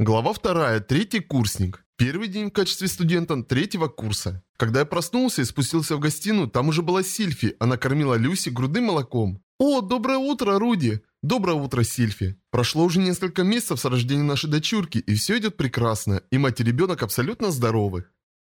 Глава вторая. Третий курсник. Первый день в качестве студента третьего курса. Когда я проснулся и спустился в гостиную, там уже была Сильфи. Она кормила Люси грудным молоком. «О, доброе утро, Руди!» «Доброе утро, Сильфи!» Прошло уже несколько месяцев с рождения нашей дочурки, и все идет прекрасно, и мать и ребенок абсолютно здоровы.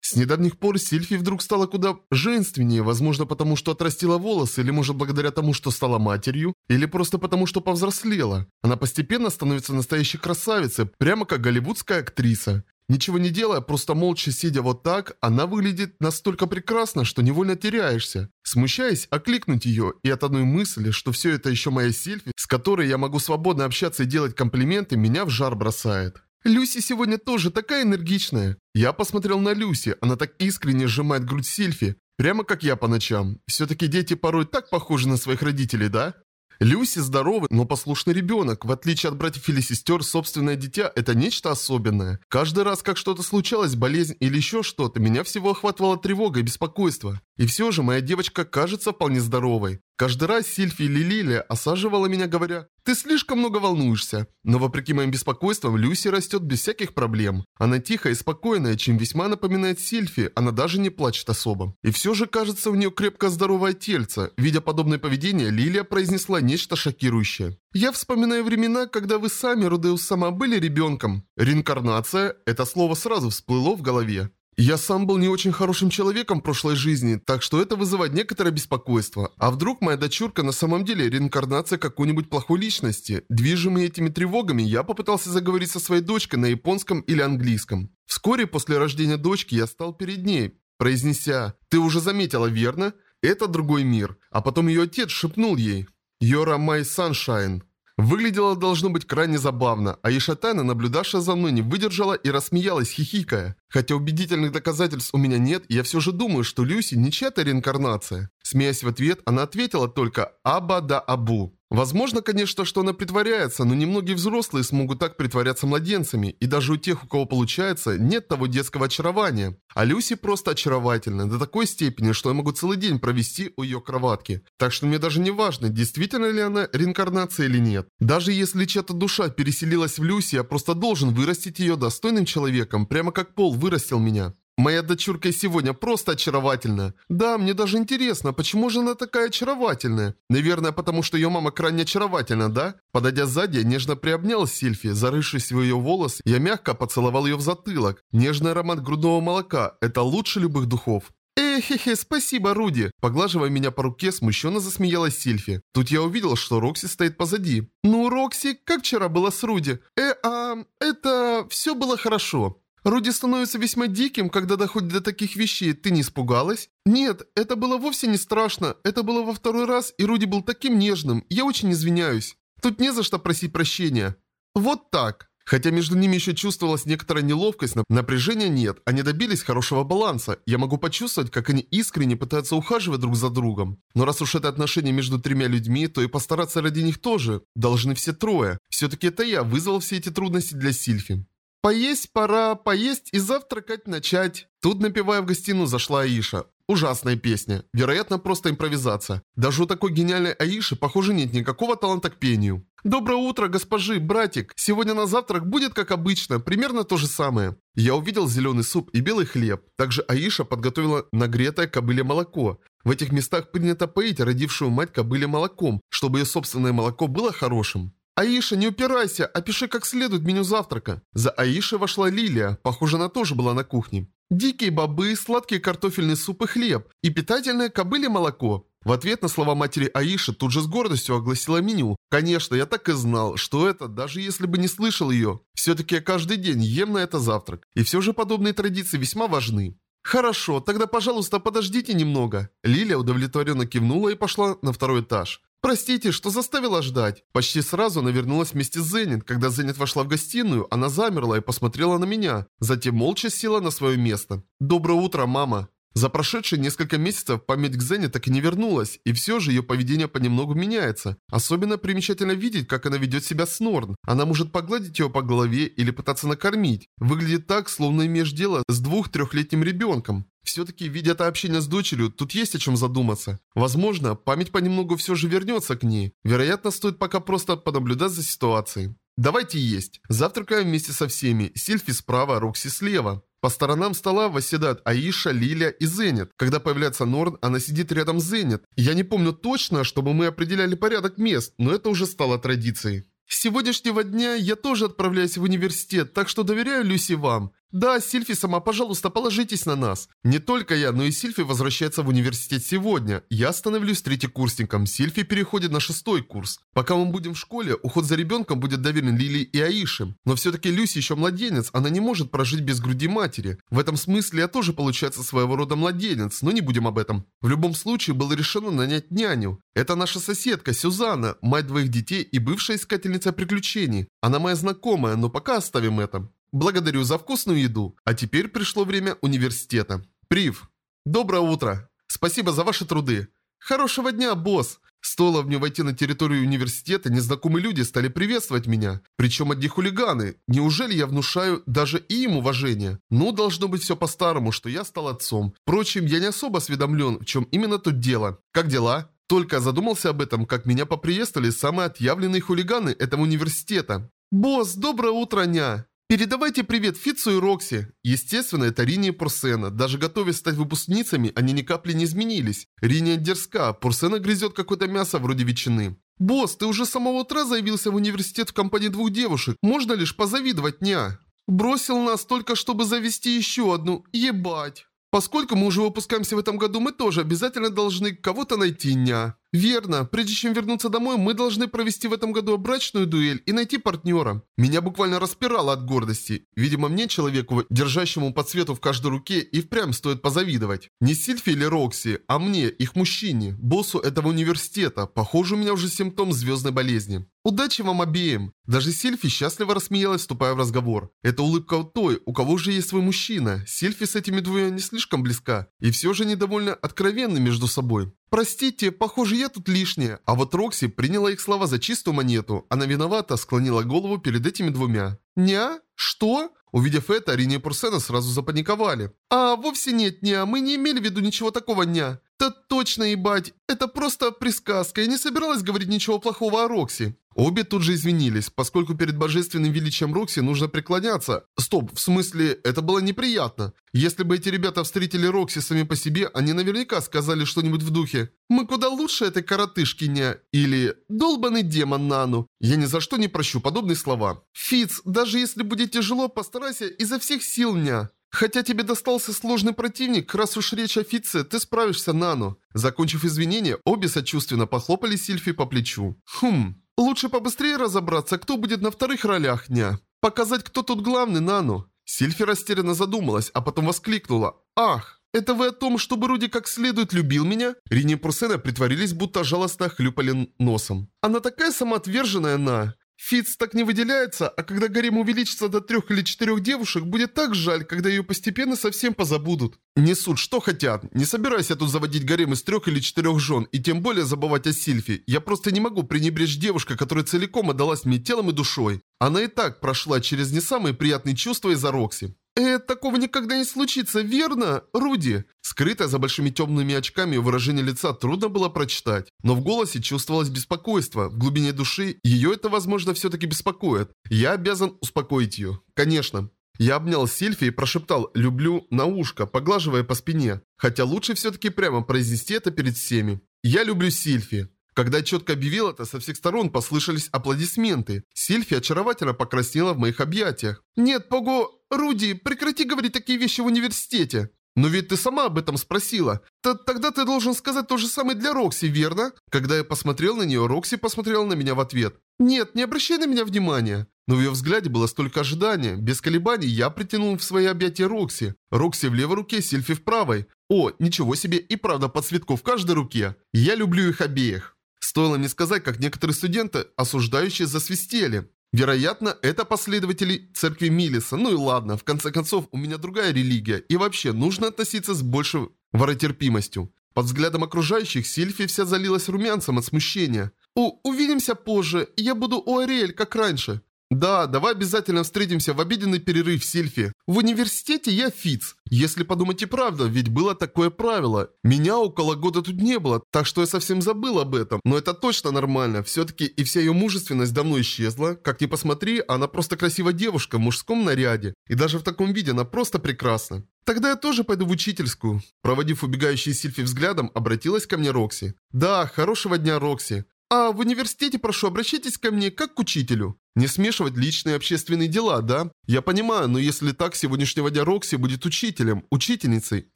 С недавних пор Сильфи вдруг стала куда женственнее, возможно потому, что отрастила волосы, или может благодаря тому, что стала матерью, или просто потому, что повзрослела. Она постепенно становится настоящей красавицей, прямо как голливудская актриса. Ничего не делая, просто молча сидя вот так, она выглядит настолько прекрасно, что невольно теряешься. Смущаясь, окликнуть ее, и от одной мысли, что все это еще моя Сильфи, с которой я могу свободно общаться и делать комплименты, меня в жар бросает. Люси сегодня тоже такая энергичная. Я посмотрел на Люси, она так искренне сжимает грудь Сильфи, прямо как я по ночам. Все-таки дети порой так похожи на своих родителей, да? Люси здоровый, но послушный ребенок. В отличие от братьев или сестер, собственное дитя – это нечто особенное. Каждый раз, как что-то случалось, болезнь или еще что-то, меня всего охватывала тревога и беспокойство. И все же моя девочка кажется вполне здоровой. Каждый раз Сильфи или Лилия осаживала меня, говоря, «Ты слишком много волнуешься». Но вопреки моим беспокойствам, Люси растет без всяких проблем. Она тихая и спокойная, чем весьма напоминает Сильфи, она даже не плачет особо. И все же кажется у нее крепко здоровое тельце. Видя подобное поведение, Лилия произнесла нечто шокирующее. «Я вспоминаю времена, когда вы сами, Рудеус сама, были ребенком». Реинкарнация – это слово сразу всплыло в голове. Я сам был не очень хорошим человеком в прошлой жизни, так что это вызывает некоторое беспокойство. А вдруг моя дочурка на самом деле реинкарнация какой-нибудь плохой личности? Движимый этими тревогами, я попытался заговорить со своей дочкой на японском или английском. Вскоре после рождения дочки я стал перед ней, произнеся «Ты уже заметила, верно? Это другой мир». А потом ее отец шепнул ей «You're my sunshine». Выглядело должно быть крайне забавно, а Ишатана, наблюдавшая за мной, не выдержала и рассмеялась, хихикая. Хотя убедительных доказательств у меня нет, я все же думаю, что Люси не чья-то реинкарнация. Смеясь в ответ, она ответила только «Аба да Абу». Возможно, конечно, что она притворяется, но немногие взрослые смогут так притворяться младенцами, и даже у тех, у кого получается, нет того детского очарования. А Люси просто очаровательна до такой степени, что я могу целый день провести у ее кроватки. Так что мне даже не важно, действительно ли она реинкарнация или нет. Даже если чья-то душа переселилась в Люси, я просто должен вырастить ее достойным человеком, прямо как Пол вырастил меня. Моя дочурка сегодня просто очаровательна. Да, мне даже интересно, почему же она такая очаровательная? Наверное, потому что ее мама крайне очаровательна, да? Подойдя сзади, нежно приобнял Сильфи, зарывшись в ее волос, я мягко поцеловал ее в затылок. Нежный аромат грудного молока – это лучше любых духов. «Эхе-хе, спасибо, Руди!» Поглаживая меня по руке, смущенно засмеялась Сильфи. Тут я увидел, что Рокси стоит позади. «Ну, Рокси, как вчера было с Руди?» «Э, а, это... все было хорошо». Руди становится весьма диким, когда доходит до таких вещей. Ты не испугалась? Нет, это было вовсе не страшно. Это было во второй раз, и Руди был таким нежным. Я очень извиняюсь. Тут не за что просить прощения. Вот так. Хотя между ними еще чувствовалась некоторая неловкость, напряжения нет, они добились хорошего баланса. Я могу почувствовать, как они искренне пытаются ухаживать друг за другом. Но раз уж это отношение между тремя людьми, то и постараться ради них тоже. Должны все трое. Все-таки это я вызвал все эти трудности для Сильфи. «Поесть пора, поесть и завтракать начать». Тут, напевая в гостиную, зашла Аиша. Ужасная песня. Вероятно, просто импровизация. Даже у такой гениальной Аиши, похоже, нет никакого таланта к пению. «Доброе утро, госпожи, братик. Сегодня на завтрак будет как обычно, примерно то же самое». Я увидел зеленый суп и белый хлеб. Также Аиша подготовила нагретое кобыле молоко. В этих местах принято поить родившую мать кобыле молоком, чтобы ее собственное молоко было хорошим. «Аиша, не упирайся, опиши как следует меню завтрака». За Аишей вошла Лилия, похоже, она тоже была на кухне. «Дикие бобы, сладкий картофельный суп и хлеб, и питательное кобыле молоко». В ответ на слова матери Аиши тут же с гордостью огласила меню. Конечно, я так и знал, что это, даже если бы не слышал ее. Все-таки я каждый день ем на это завтрак. И все же подобные традиции весьма важны. «Хорошо, тогда, пожалуйста, подождите немного». Лилия удовлетворенно кивнула и пошла на второй этаж. «Простите, что заставила ждать». Почти сразу она вернулась вместе с Зенит. Когда Зенит вошла в гостиную, она замерла и посмотрела на меня. Затем молча села на свое место. «Доброе утро, мама». За прошедшие несколько месяцев память к Зене так и не вернулась, и все же ее поведение понемногу меняется. Особенно примечательно видеть, как она ведет себя с Норн. Она может погладить ее по голове или пытаться накормить. Выглядит так, словно имеешь дело с двух-трехлетним ребенком. Все-таки, видя это общение с дочерью, тут есть о чем задуматься. Возможно, память понемногу все же вернется к ней. Вероятно, стоит пока просто понаблюдать за ситуацией. Давайте есть. Завтракаем вместе со всеми. Сильфи справа, Рокси слева. По сторонам стола восседают Аиша, Лиля и Зенит. Когда появляется Норн, она сидит рядом с Зенит. Я не помню точно, чтобы мы определяли порядок мест, но это уже стало традицией. С сегодняшнего дня я тоже отправляюсь в университет, так что доверяю Люси вам. Да, Сильфи сама, пожалуйста, положитесь на нас. Не только я, но и Сильфи возвращается в университет сегодня. Я становлюсь третьекурсником, Сильфи переходит на шестой курс. Пока мы будем в школе, уход за ребенком будет доверен Лили и Аише. Но все-таки Люси еще младенец, она не может прожить без груди матери. В этом смысле я тоже получается своего рода младенец, но не будем об этом. В любом случае было решено нанять няню. Это наша соседка Сюзанна, мать двоих детей и бывшая искательница приключений. Она моя знакомая, но пока оставим это. Благодарю за вкусную еду. А теперь пришло время университета. Прив. Доброе утро. Спасибо за ваши труды. Хорошего дня, босс. Стоило мне войти на территорию университета, незнакомые люди стали приветствовать меня. Причем одни хулиганы. Неужели я внушаю даже и им уважение? Ну, должно быть все по-старому, что я стал отцом. Впрочем, я не особо осведомлен, в чем именно тут дело. Как дела? Только задумался об этом, как меня поприветствовали самые отъявленные хулиганы этого университета. «Босс, доброе утро, ня!» Передавайте привет Фицу и Рокси. Естественно, это Рини и Пурсена. Даже готовясь стать выпускницами, они ни капли не изменились. Рини дерзка, Пурсена грызет какое-то мясо вроде ветчины. «Босс, ты уже с самого утра заявился в университет в компании двух девушек. Можно лишь позавидовать, ня?» «Бросил нас только, чтобы завести еще одну. Ебать!» Поскольку мы уже выпускаемся в этом году, мы тоже обязательно должны кого-то найти, ня. Верно. Прежде чем вернуться домой, мы должны провести в этом году брачную дуэль и найти партнера. Меня буквально распирало от гордости. Видимо, мне, человеку, держащему по цвету в каждой руке, и впрямь стоит позавидовать. Не Сильфи или Рокси, а мне, их мужчине, боссу этого университета. Похоже, у меня уже симптом звездной болезни. Удачи вам обеим. Даже Сильфи счастливо рассмеялась, вступая в разговор. Это улыбка той, у кого уже есть свой мужчина. Сильфи с этими двумя не слишком близка. И все же они довольно откровенны между собой. «Простите, похоже, я тут лишняя». А вот Рокси приняла их слова за чистую монету. Она виновато склонила голову перед этими двумя. «Ня? Что?» Увидев это, Рини и Пурсена сразу запаниковали. «А, вовсе нет, ня, мы не имели в виду ничего такого, ня». «Да точно, ебать, это просто присказка, я не собиралась говорить ничего плохого о Рокси». Обе тут же извинились, поскольку перед божественным величием Рокси нужно преклоняться. Стоп, в смысле, это было неприятно. Если бы эти ребята встретили Рокси сами по себе, они наверняка сказали что-нибудь в духе «Мы куда лучше этой коротышки, не...» или «Долбанный демон Нану». Я ни за что не прощу подобные слова. Фиц, даже если будет тяжело, постарайся изо всех сил, ня. Хотя тебе достался сложный противник, раз уж речь о Фитце, ты справишься, Нану. Закончив извинения, обе сочувственно похлопали Сильфи по плечу. Хм, Лучше побыстрее разобраться, кто будет на вторых ролях дня. Показать, кто тут главный, Нану. Сильфи растерянно задумалась, а потом воскликнула. «Ах, это вы о том, чтобы Руди как следует любил меня?» Рини и Пурсена притворились, будто жалостно хлюпали носом. «Она такая самоотверженная, на. Фиц так не выделяется, а когда гарем увеличится до трех или четырех девушек, будет так жаль, когда ее постепенно совсем позабудут. Несут, что хотят. Не собираюсь я тут заводить гарем из трех или четырех жен, и тем более забывать о Сильфи. Я просто не могу пренебречь девушкой, которая целиком отдалась мне телом и душой. Она и так прошла через не самые приятные чувства из-за Рокси. «Э, такого никогда не случится, верно, Руди?» Скрытое за большими темными очками выражение лица трудно было прочитать, но в голосе чувствовалось беспокойство. В глубине души ее это, возможно, все-таки беспокоит. Я обязан успокоить ее. Конечно. Я обнял Сильфи и прошептал «люблю» на ушко, поглаживая по спине. Хотя лучше все-таки прямо произнести это перед всеми. «Я люблю Сильфи». Когда четко объявил это, со всех сторон послышались аплодисменты. Сильфи очаровательно покраснела в моих объятиях. «Нет, Пого... Руди, прекрати говорить такие вещи в университете!» «Но ведь ты сама об этом спросила. Т Тогда ты должен сказать то же самое для Рокси, верно?» Когда я посмотрел на нее, Рокси посмотрела на меня в ответ. «Нет, не обращай на меня внимания». Но в ее взгляде было столько ожидания. Без колебаний я притянул в свои объятия Рокси. Рокси в левой руке, Сильфи в правой. О, ничего себе, и правда по цветку в каждой руке. Я люблю их обеих. Стоило мне сказать, как некоторые студенты, осуждающие, засвистели. Вероятно, это последователи церкви Милиса. Ну и ладно, в конце концов, у меня другая религия. И вообще, нужно относиться с большей воротерпимостью. Под взглядом окружающих Сильфи вся залилась румянцем от смущения. «У, увидимся позже, я буду у Ариэль, как раньше». Да, давай обязательно встретимся в обеденный перерыв в Сильфе. В университете я Фиц. Если подумать и правда, ведь было такое правило. Меня около года тут не было, так что я совсем забыл об этом. Но это точно нормально. Все-таки и вся ее мужественность давно исчезла. Как ни посмотри, она просто красивая девушка в мужском наряде. И даже в таком виде она просто прекрасна. Тогда я тоже пойду в учительскую. Проводив убегающий Сильфи взглядом, обратилась ко мне Рокси. Да, хорошего дня, Рокси. А в университете, прошу, обращайтесь ко мне как к учителю. Не смешивать личные и общественные дела, да? Я понимаю, но если так, сегодняшнего дня Рокси будет учителем, учительницей.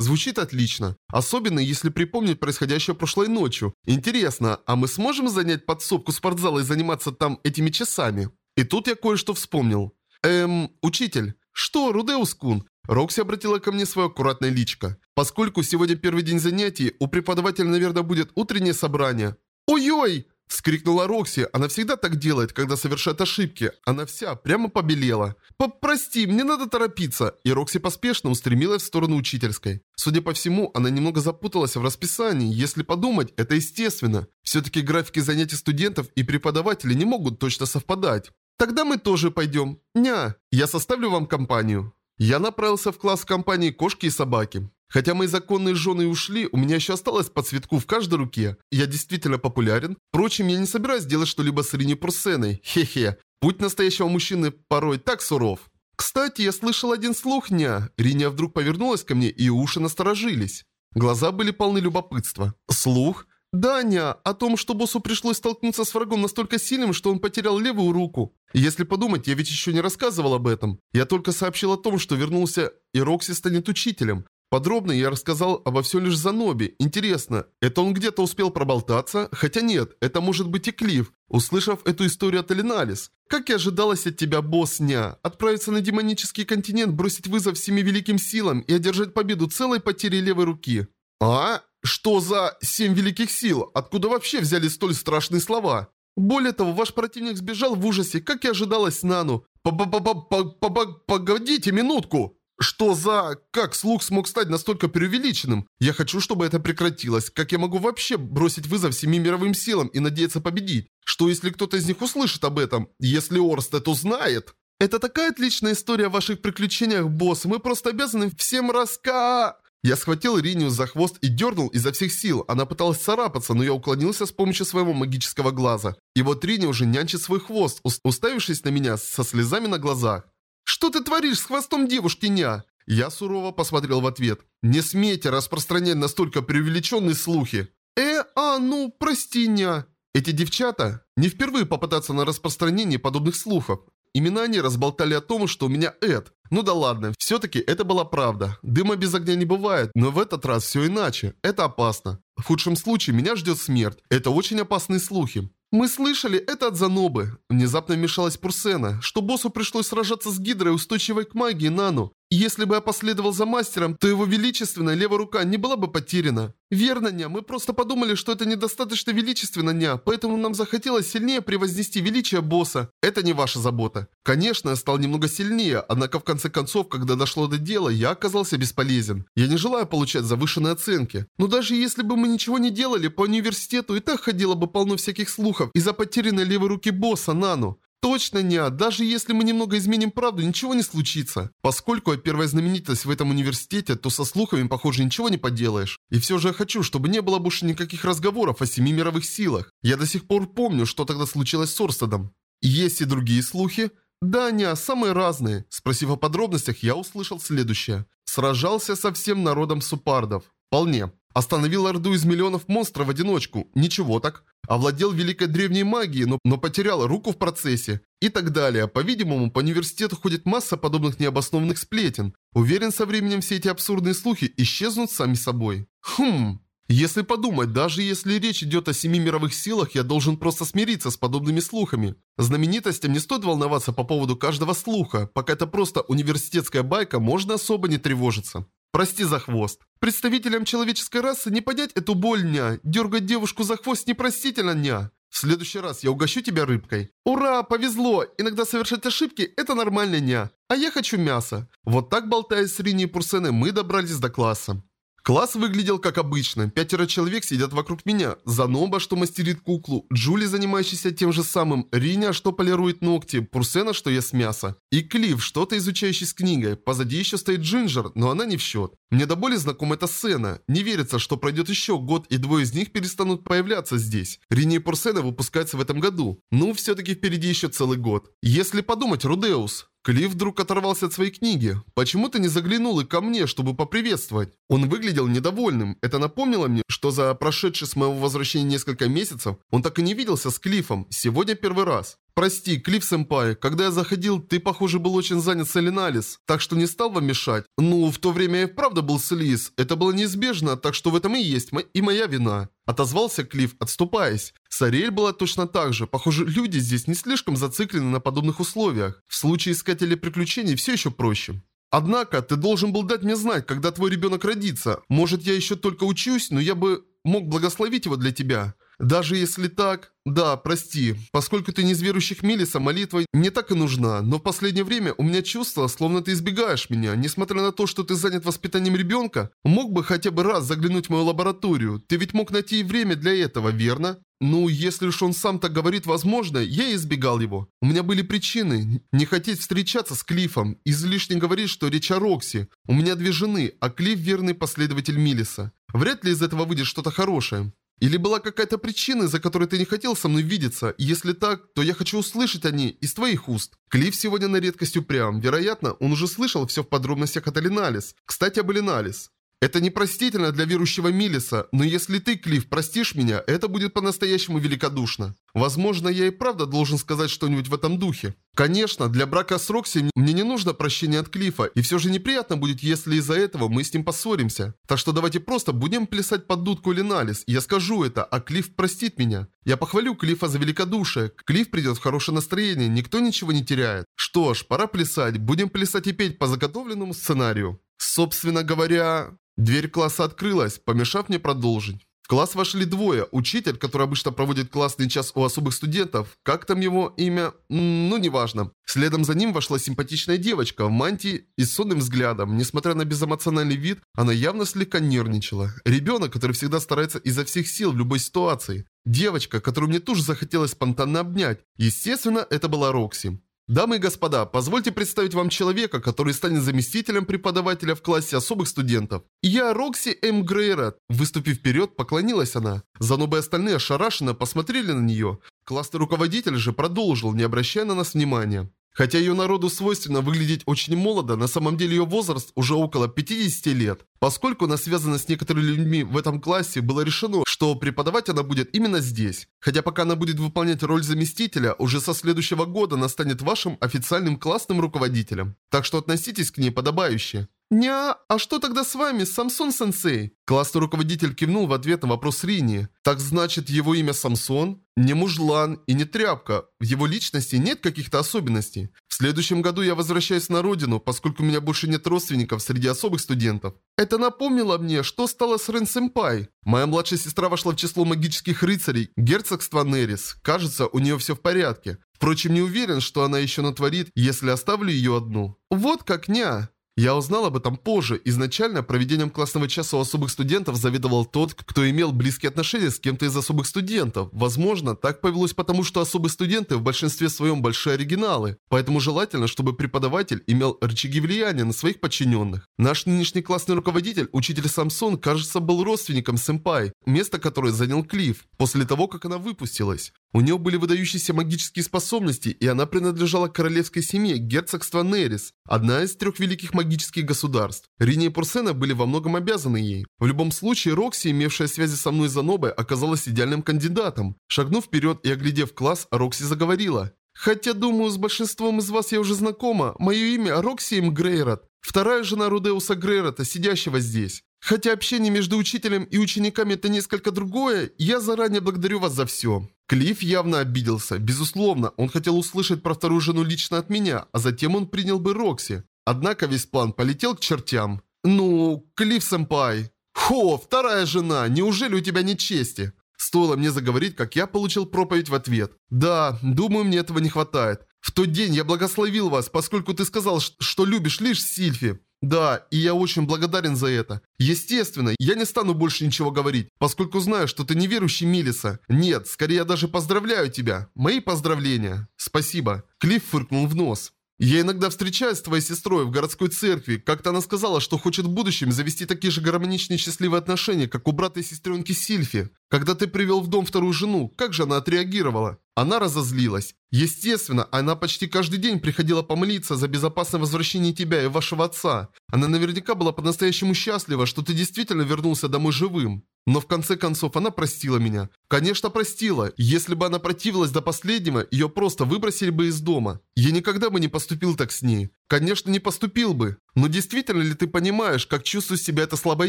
Звучит отлично. Особенно, если припомнить происходящее прошлой ночью. Интересно, а мы сможем занять подсобку спортзала и заниматься там этими часами? И тут я кое-что вспомнил. Эм, учитель. Что, Рудеус-кун? Рокси обратила ко мне свое аккуратное личко. Поскольку сегодня первый день занятий, у преподавателя, наверное, будет утреннее собрание. Ой-ой! Вскрикнула Рокси. Она всегда так делает, когда совершает ошибки. Она вся прямо побелела. «Прости, мне надо торопиться!» И Рокси поспешно устремилась в сторону учительской. Судя по всему, она немного запуталась в расписании. Если подумать, это естественно. Все-таки графики занятий студентов и преподавателей не могут точно совпадать. «Тогда мы тоже пойдем. Ня, я составлю вам компанию». Я направился в класс компании «Кошки и собаки». Хотя мои законные жены ушли, у меня еще осталось по цветку в каждой руке. Я действительно популярен. Впрочем, я не собираюсь делать что-либо с Рини Пурсеной. Хе-хе. Путь настоящего мужчины порой так суров. Кстати, я слышал один слух, ня. Риня вдруг повернулась ко мне, и уши насторожились. Глаза были полны любопытства. Слух? Да, ня, о том, что боссу пришлось столкнуться с врагом настолько сильным, что он потерял левую руку. Если подумать, я ведь еще не рассказывал об этом. Я только сообщил о том, что вернулся, и Рокси станет учителем. Подробно я рассказал обо всем лишь Занобе. Интересно, это он где-то успел проболтаться? Хотя нет, это может быть и Клифф, услышав эту историю от Элиналис. Как и ожидалось от тебя, босс Ня, отправиться на демонический континент, бросить вызов семи великим силам и одержать победу целой потерей левой руки. А? Что за семь великих сил? Откуда вообще взяли столь страшные слова? Более того, ваш противник сбежал в ужасе, как и ожидалось Нану. Погодите минутку! Что за... Как слух смог стать настолько преувеличенным? Я хочу, чтобы это прекратилось. Как я могу вообще бросить вызов семи мировым силам и надеяться победить? Что если кто-то из них услышит об этом? Если Орст это узнает? Это такая отличная история о ваших приключениях, босс. Мы просто обязаны всем раска... Я схватил Ринию за хвост и дернул изо всех сил. Она пыталась царапаться, но я уклонился с помощью своего магического глаза. И вот Рини уже нянчит свой хвост, уставившись на меня со слезами на глазах. «Что ты творишь с хвостом девушки, ня?» Я сурово посмотрел в ответ. «Не смейте распространять настолько преувеличенные слухи». «Э, а, ну, прости, ня». Эти девчата не впервые попытаться на распространение подобных слухов. Именно они разболтали о том, что у меня Эд. Ну да ладно, все-таки это была правда. Дыма без огня не бывает, но в этот раз все иначе. Это опасно. В худшем случае меня ждет смерть. Это очень опасные слухи. «Мы слышали это от Занобы». Внезапно вмешалась Пурсена, что боссу пришлось сражаться с Гидрой, устойчивой к магии Нану. Если бы я последовал за мастером, то его величественная левая рука не была бы потеряна. Верно, ня, мы просто подумали, что это недостаточно величественно, ня, поэтому нам захотелось сильнее превознести величие босса. Это не ваша забота. Конечно, я стал немного сильнее, однако в конце концов, когда дошло до дела, я оказался бесполезен. Я не желаю получать завышенные оценки. Но даже если бы мы ничего не делали, по университету и так ходило бы полно всяких слухов из-за потерянной левой руки босса Нану. Точно не, даже если мы немного изменим правду, ничего не случится. Поскольку я первая знаменитость в этом университете, то со слухами, похоже, ничего не поделаешь. И все же я хочу, чтобы не было больше никаких разговоров о семи мировых силах. Я до сих пор помню, что тогда случилось с Орстедом. Есть и другие слухи? Да, не, самые разные. Спросив о подробностях, я услышал следующее. Сражался со всем народом супардов. Вполне. Остановил Орду из миллионов монстров в одиночку. Ничего так. Овладел великой древней магией, но, но потерял руку в процессе. И так далее. По-видимому, по университету ходит масса подобных необоснованных сплетен. Уверен, со временем все эти абсурдные слухи исчезнут сами собой. Хм... Если подумать, даже если речь идет о семи мировых силах, я должен просто смириться с подобными слухами. Знаменитостям не стоит волноваться по поводу каждого слуха. Пока это просто университетская байка, можно особо не тревожиться. Прости за хвост. Представителям человеческой расы не понять эту боль, ня. Дергать девушку за хвост непростительно, ня. В следующий раз я угощу тебя рыбкой. Ура, повезло. Иногда совершать ошибки – это нормально, ня. А я хочу мясо. Вот так, болтая с Рини и Пурсеной, мы добрались до класса. Класс выглядел как обычно. Пятеро человек сидят вокруг меня. Заноба, что мастерит куклу. Джули, занимающийся тем же самым. Риня, что полирует ногти. Пурсена, что ест мясо. И Клифф, что-то изучающий с книгой. Позади еще стоит Джинджер, но она не в счет. Мне до боли знакома эта сцена. Не верится, что пройдет еще год, и двое из них перестанут появляться здесь. Рини и Пурсена выпускаются в этом году. Ну, все-таки впереди еще целый год. Если подумать, Рудеус, Клифф вдруг оторвался от своей книги. «Почему ты не заглянул и ко мне, чтобы поприветствовать?» Он выглядел недовольным. Это напомнило мне, что за прошедшие с моего возвращения несколько месяцев он так и не виделся с Клиффом. Сегодня первый раз. «Прости, Клифф-сэмпай, когда я заходил, ты, похоже, был очень занят с Элиналис, так что не стал вам мешать. Ну, в то время я правда был с Элис, это было неизбежно, так что в этом и есть и моя вина». Отозвался Клифф, отступаясь. Сариэль была точно так же. Похоже, люди здесь не слишком зациклены на подобных условиях. В случае искателей приключений все еще проще. Однако, ты должен был дать мне знать, когда твой ребенок родится. Может, я еще только учусь, но я бы мог благословить его для тебя. Даже если так, да, прости, поскольку ты не из верующих Милиса, молитва не так и нужна, но в последнее время у меня чувство, словно ты избегаешь меня, несмотря на то, что ты занят воспитанием ребенка, мог бы хотя бы раз заглянуть в мою лабораторию, ты ведь мог найти время для этого, верно? Ну, если уж он сам так говорит, возможно, я избегал его. У меня были причины не хотеть встречаться с Клиффом. Излишне говорить, что речь о Рокси. У меня две жены, а Клифф верный последователь Милиса. Вряд ли из этого выйдет что-то хорошее. Или была какая-то причина, из-за которой ты не хотел со мной видеться? Если так, то я хочу услышать о ней из твоих уст. Клифф сегодня на редкость упрям. Вероятно, он уже слышал все в подробностях от Алиналис. Кстати, об Алиналис. Это непростительно для верующего Милиса, но если ты, Клифф, простишь меня, это будет по-настоящему великодушно. Возможно, я и правда должен сказать что-нибудь в этом духе. Конечно, для брака с Рокси мне не нужно прощения от Клифа, и все же неприятно будет, если из-за этого мы с ним поссоримся. Так что давайте просто будем плясать под дудку или налис. Я скажу это, а Клифф простит меня. Я похвалю Клифа за великодушие. Клифф придет в хорошее настроение, никто ничего не теряет. Что ж, пора плясать. Будем плясать и петь по заготовленному сценарию. Собственно говоря... Дверь класса открылась, помешав мне продолжить. Класс вошли двое. Учитель, который обычно проводит классный час у особых студентов. Как там его имя? Ну, неважно. Следом за ним вошла симпатичная девочка в мантии и с сонным взглядом. Несмотря на безэмоциональный вид, она явно слегка нервничала. Ребенок, который всегда старается изо всех сил в любой ситуации. Девочка, которую мне тоже захотелось спонтанно обнять. Естественно, это была Рокси. Дамы и господа, позвольте представить вам человека, который станет заместителем преподавателя в классе особых студентов. Я Рокси М. Грейрот. Выступив вперед, поклонилась она. Занобы и остальные ошарашенно посмотрели на нее. Классный руководитель же продолжил, не обращая на нас внимания. Хотя ее народу свойственно выглядеть очень молодо, на самом деле ее возраст уже около 50 лет. Поскольку она связана с некоторыми людьми в этом классе, было решено, что преподавать она будет именно здесь. Хотя пока она будет выполнять роль заместителя, уже со следующего года она станет вашим официальным классным руководителем. Так что относитесь к ней подобающе. «Ня, а что тогда с вами, Самсон-сенсей?» Классный руководитель кивнул в ответ на вопрос Рини. «Так значит, его имя Самсон? Не мужлан и не тряпка. В его личности нет каких-то особенностей. В следующем году я возвращаюсь на родину, поскольку у меня больше нет родственников среди особых студентов. Это напомнило мне, что стало с Рен-сэмпай. Моя младшая сестра вошла в число магических рыцарей, герцогства Нерис. Кажется, у нее все в порядке. Впрочем, не уверен, что она еще натворит, если оставлю ее одну. Вот как ня. Я узнал об этом позже. Изначально проведением классного часа у особых студентов заведовал тот, кто имел близкие отношения с кем-то из особых студентов. Возможно, так повелось потому, что особые студенты в большинстве своем большие оригиналы. Поэтому желательно, чтобы преподаватель имел рычаги влияния на своих подчиненных. Наш нынешний классный руководитель, учитель Самсон, кажется, был родственником сэмпай, место которое занял Клифф, после того, как она выпустилась. У нее были выдающиеся магические способности, и она принадлежала королевской семье герцогства Нерис, одна из трех великих магических государств. Рини и Пурсена были во многом обязаны ей. В любом случае, Рокси, имевшая связи со мной, Занобой, оказалась идеальным кандидатом. Шагнув вперед и оглядев класс, Рокси заговорила. «Хотя, думаю, с большинством из вас я уже знакома. Мое имя Рокси М. Грейрот. Вторая жена Рудеуса Грейрота, сидящего здесь. Хотя общение между учителем и учениками это несколько другое, я заранее благодарю вас за все. Клифф явно обиделся. Безусловно, он хотел услышать про вторую жену лично от меня, а затем он принял бы Рокси. Однако весь план полетел к чертям. «Ну, Клифф-сэмпай». «Хо, вторая жена, неужели у тебя нет чести?» Стоило мне заговорить, как я получил проповедь в ответ. «Да, думаю, мне этого не хватает. В тот день я благословил вас, поскольку ты сказал, что любишь лишь Сильфи. Да, и я очень благодарен за это. Естественно, я не стану больше ничего говорить, поскольку знаю, что ты неверующий Милиса. Нет, скорее я даже поздравляю тебя. Мои поздравления. Спасибо. Клифф фыркнул в нос. Я иногда встречаюсь с твоей сестрой в городской церкви. Как-то она сказала, что хочет в будущем завести такие же гармоничные счастливые отношения, как у брата и сестренки Сильфи. Когда ты привел в дом вторую жену, как же она отреагировала? Она разозлилась. Естественно, она почти каждый день приходила помолиться за безопасное возвращение тебя и вашего отца. Она наверняка была по-настоящему счастлива, что ты действительно вернулся домой живым. Но в конце концов она простила меня. Конечно, простила. Если бы она противилась до последнего, ее просто выбросили бы из дома. Я никогда бы не поступил так с ней. Конечно, не поступил бы. Но действительно ли ты понимаешь, как чувствует себя эта слабая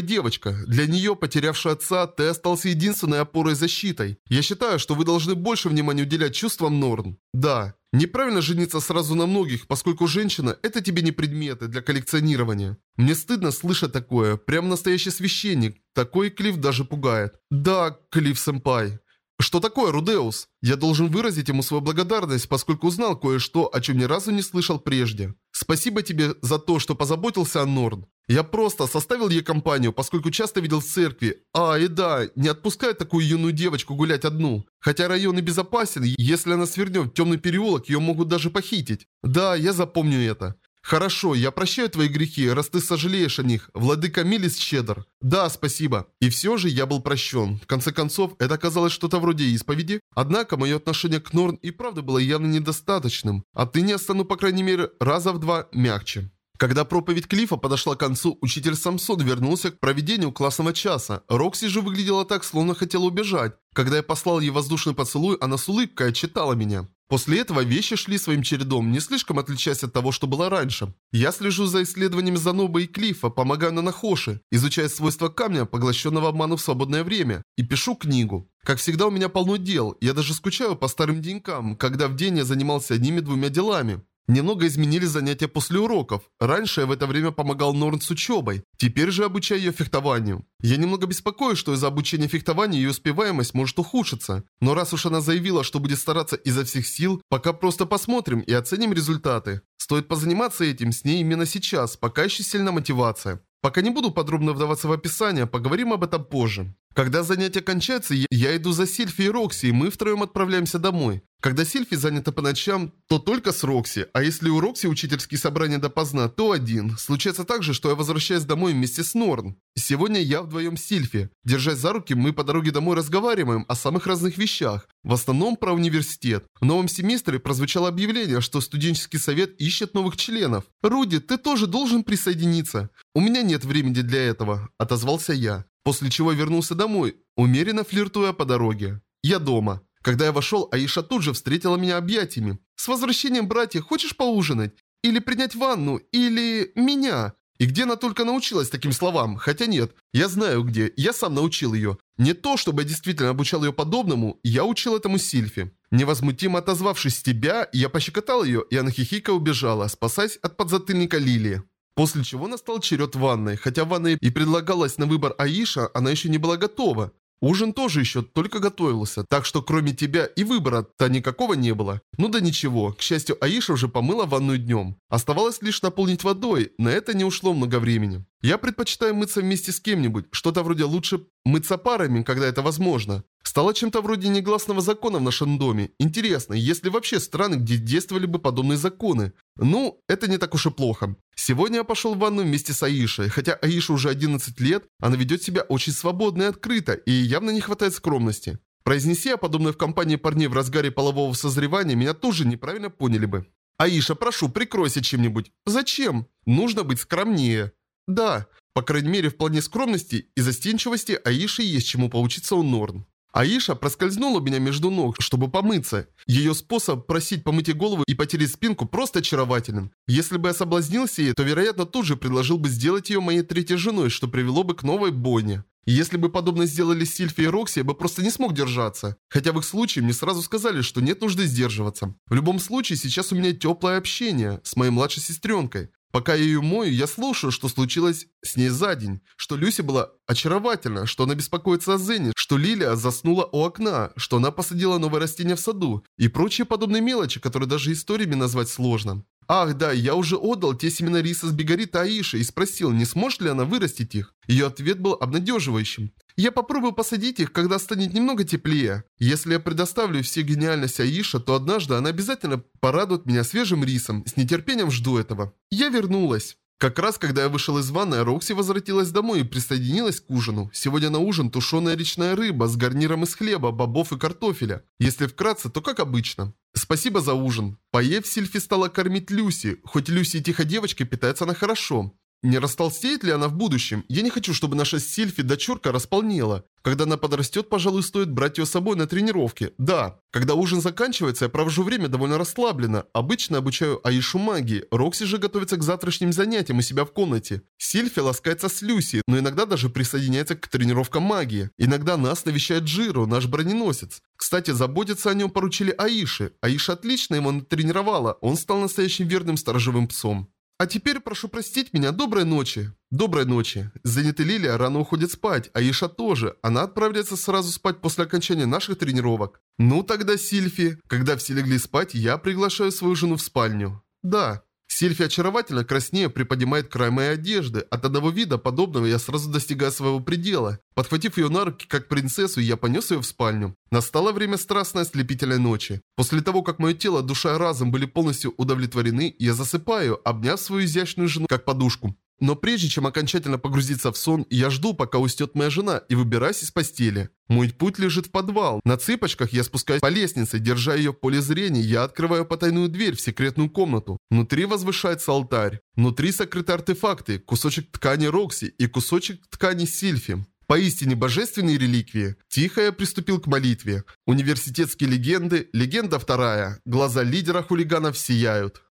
девочка? Для нее, потерявшая отца, ты остался единственной опорой и защитой. Я считаю, что вы должны больше внимания уделять чувствам Норн. Да, неправильно жениться сразу на многих, поскольку женщина – это тебе не предметы для коллекционирования. Мне стыдно слышать такое, прям настоящий священник. Такой Клифф даже пугает. Да, Клифф-сэмпай. Что такое, Рудеус? Я должен выразить ему свою благодарность, поскольку узнал кое-что, о чем ни разу не слышал прежде. Спасибо тебе за то, что позаботился о Норн. Я просто составил ей компанию, поскольку часто видел в церкви. А, и да, не отпускай такую юную девочку гулять одну. Хотя район и безопасен, если она свернет в темный переулок, ее могут даже похитить. Да, я запомню это. «Хорошо, я прощаю твои грехи, раз ты сожалеешь о них. Владыка Милис щедр». «Да, спасибо». И все же я был прощен. В конце концов, это оказалось что-то вроде исповеди. Однако, мое отношение к Норн и правда было явно недостаточным. А ты не стану, по крайней мере, раза в два мягче. Когда проповедь Клифа подошла к концу, учитель Самсон вернулся к проведению классного часа. Рокси же выглядела так, словно хотела убежать. Когда я послал ей воздушный поцелуй, она с улыбкой отчитала меня. После этого вещи шли своим чередом, не слишком отличаясь от того, что было раньше. Я слежу за исследованием Заноба и Клифа, помогаю на Нахоши, изучая свойства камня, поглощенного обманом в свободное время, и пишу книгу. Как всегда, у меня полно дел, я даже скучаю по старым денькам, когда в день я занимался одними-двумя делами. Немного изменили занятия после уроков. Раньше я в это время помогал Норн с учебой. Теперь же обучаю ее фехтованию. Я немного беспокоюсь, что из-за обучения фехтованию ее успеваемость может ухудшиться. Но раз уж она заявила, что будет стараться изо всех сил, пока просто посмотрим и оценим результаты. Стоит позаниматься этим с ней именно сейчас, пока еще сильна мотивация. Пока не буду подробно вдаваться в описание, поговорим об этом позже. Когда занятие кончается, я иду за Сильфи и Рокси, и мы втроем отправляемся домой. Когда Сильфи занята по ночам, то только с Рокси, а если у Рокси учительские собрания допоздна, то один. Случается так же, что я возвращаюсь домой вместе с Норн. Сегодня я вдвоем с Сильфи. Держась за руки, мы по дороге домой разговариваем о самых разных вещах. В основном про университет. В новом семестре прозвучало объявление, что студенческий совет ищет новых членов. «Руди, ты тоже должен присоединиться». «У меня нет времени для этого», – отозвался я. После чего вернулся домой, умеренно флиртуя по дороге. Я дома. Когда я вошел, Аиша тут же встретила меня объятиями. «С возвращением, братья, хочешь поужинать? Или принять ванну? Или... меня?» И где она только научилась таким словам? Хотя нет, я знаю где, я сам научил ее. Не то, чтобы я действительно обучал ее подобному, я учил этому Сильфи. Невозмутимо отозвавшись с тебя, я пощекотал ее, и она хихика убежала, спасаясь от подзатыльника Лилии. После чего настал черед ванной. Хотя ванной и предлагалась на выбор Аиша, она еще не была готова. Ужин тоже еще только готовился, так что кроме тебя и выбора-то никакого не было. Ну да ничего, к счастью, Аиша уже помыла ванную днем. Оставалось лишь наполнить водой, на это не ушло много времени. Я предпочитаю мыться вместе с кем-нибудь, что-то вроде лучше мыться парами, когда это возможно. Стало чем-то вроде негласного закона в нашем доме. Интересно, есть ли вообще страны, где действовали бы подобные законы? Ну, это не так уж и плохо. Сегодня я пошел в ванну вместе с Аишей. Хотя Аиша уже 11 лет, она ведет себя очень свободно и открыто, и явно не хватает скромности. Произнеси я подобное в компании парней в разгаре полового созревания, меня тоже неправильно поняли бы. Аиша, прошу, прикройся чем-нибудь. Зачем? Нужно быть скромнее. Да, по крайней мере в плане скромности и застенчивости Аиши есть чему поучиться у Норн. Аиша проскользнула меня между ног, чтобы помыться. Ее способ просить помыть голову и потереть спинку просто очарователен. Если бы я соблазнился ей, то, вероятно, тут же предложил бы сделать ее моей третьей женой, что привело бы к новой бойне. Если бы подобно сделали Сильфи и Рокси, я бы просто не смог держаться. Хотя в их случае мне сразу сказали, что нет нужды сдерживаться. В любом случае, сейчас у меня теплое общение с моей младшей сестренкой. Пока я ее мою, я слушаю, что случилось с ней за день. Что Люси была очаровательна, что она беспокоится о Зене, что Лилия заснула у окна, что она посадила новое растение в саду и прочие подобные мелочи, которые даже историями назвать сложно. Ах, да, я уже отдал те семена риса с Бегарита Аиши и спросил, не сможет ли она вырастить их. Ее ответ был обнадеживающим. Я попробую посадить их, когда станет немного теплее. Если я предоставлю все гениальность Аиша, то однажды она обязательно порадует меня свежим рисом. С нетерпением жду этого. Я вернулась. Как раз, когда я вышел из ванной, Рокси возвратилась домой и присоединилась к ужину. Сегодня на ужин тушеная речная рыба с гарниром из хлеба, бобов и картофеля. Если вкратце, то как обычно. Спасибо за ужин. Поев, Сильфи стала кормить Люси. Хоть Люси и тихо девочка, питается она хорошо. Не растолстеет ли она в будущем? Я не хочу, чтобы наша Сильфи дочурка располнела. Когда она подрастет, пожалуй, стоит брать ее с собой на тренировки. Да, когда ужин заканчивается, я провожу время довольно расслабленно. Обычно обучаю Аишу магии. Рокси же готовится к завтрашним занятиям у себя в комнате. Сильфи ласкается с Люси, но иногда даже присоединяется к тренировкам магии. Иногда нас навещает Джиро, наш броненосец. Кстати, заботиться о нем поручили Аише. Аиша отлично его тренировала, он стал настоящим верным сторожевым псом. А теперь прошу простить меня, доброй ночи. Доброй ночи. Занятый Лилия рано уходит спать, а Иша тоже. Она отправляется сразу спать после окончания наших тренировок. Ну тогда, Сильфи, когда все легли спать, я приглашаю свою жену в спальню. Да. Сильфи очаровательно краснее приподнимает край моей одежды. От одного вида подобного я сразу достигаю своего предела. Подхватив ее на руки, как принцессу, я понес ее в спальню. Настало время страстной ослепительной ночи. После того, как мое тело, душа и разум были полностью удовлетворены, я засыпаю, обняв свою изящную жену как подушку. Но прежде чем окончательно погрузиться в сон, я жду, пока устет моя жена, и выбираюсь из постели. Мой путь лежит в подвал. На цыпочках я спускаюсь по лестнице, держа ее в поле зрения, я открываю потайную дверь в секретную комнату. Внутри возвышается алтарь. Внутри сокрыты артефакты, кусочек ткани Рокси и кусочек ткани Сильфи. Поистине божественные реликвии. Тихо я приступил к молитве. Университетские легенды, легенда вторая. Глаза лидера хулиганов сияют.